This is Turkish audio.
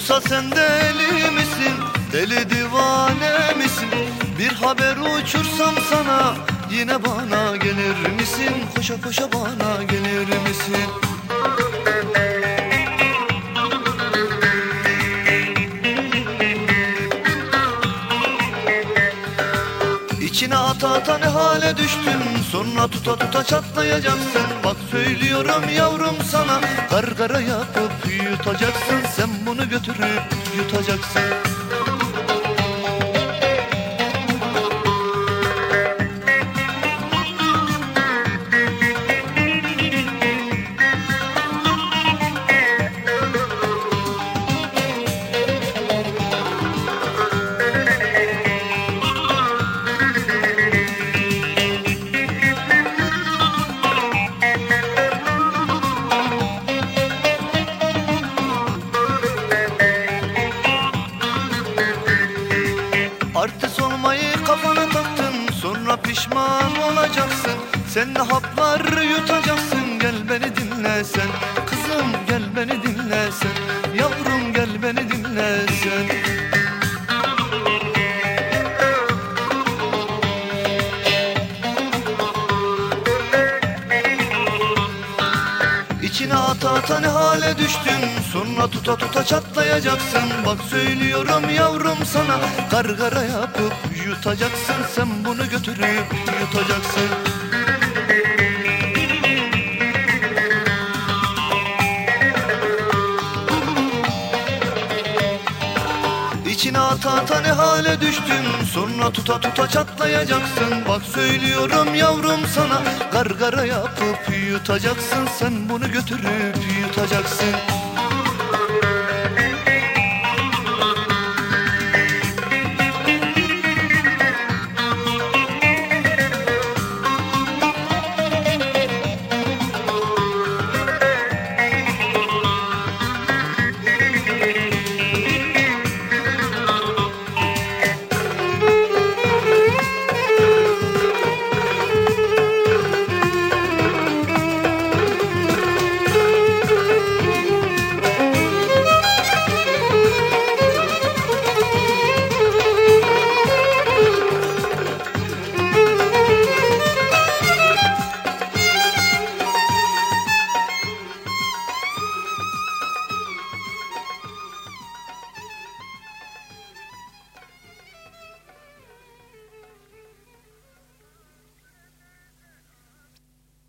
sen deli misin? Deli divane misin? Bir haber uçursam sana Yine bana gelir misin? Koşa koşa bana gelir misin? İçine ata ata ne hale düştün? Sonra tuta tuta çatlayacaksın. Bak söylüyorum yavrum sana Gargara yapıp yutacaksın. Sen bunu götürüp yutacaksın Pişman olacaksın. Sen de haplar yutacaksın. Gel beni dinle sen. Kızım gel beni dinle İçine ata ata ne hale düştün? Sonra tuta tuta çatlayacaksın. Bak söylüyorum yavrum sana Gargara yapıp yutacaksın. Sen bunu götürüp yutacaksın İçine ata ata ne hale düştün? Sonra tuta tuta çatlayacaksın. Bak söylüyorum yavrum sana Gargara yapıp yutacaksın. Sen bunu götürüp yutacaksın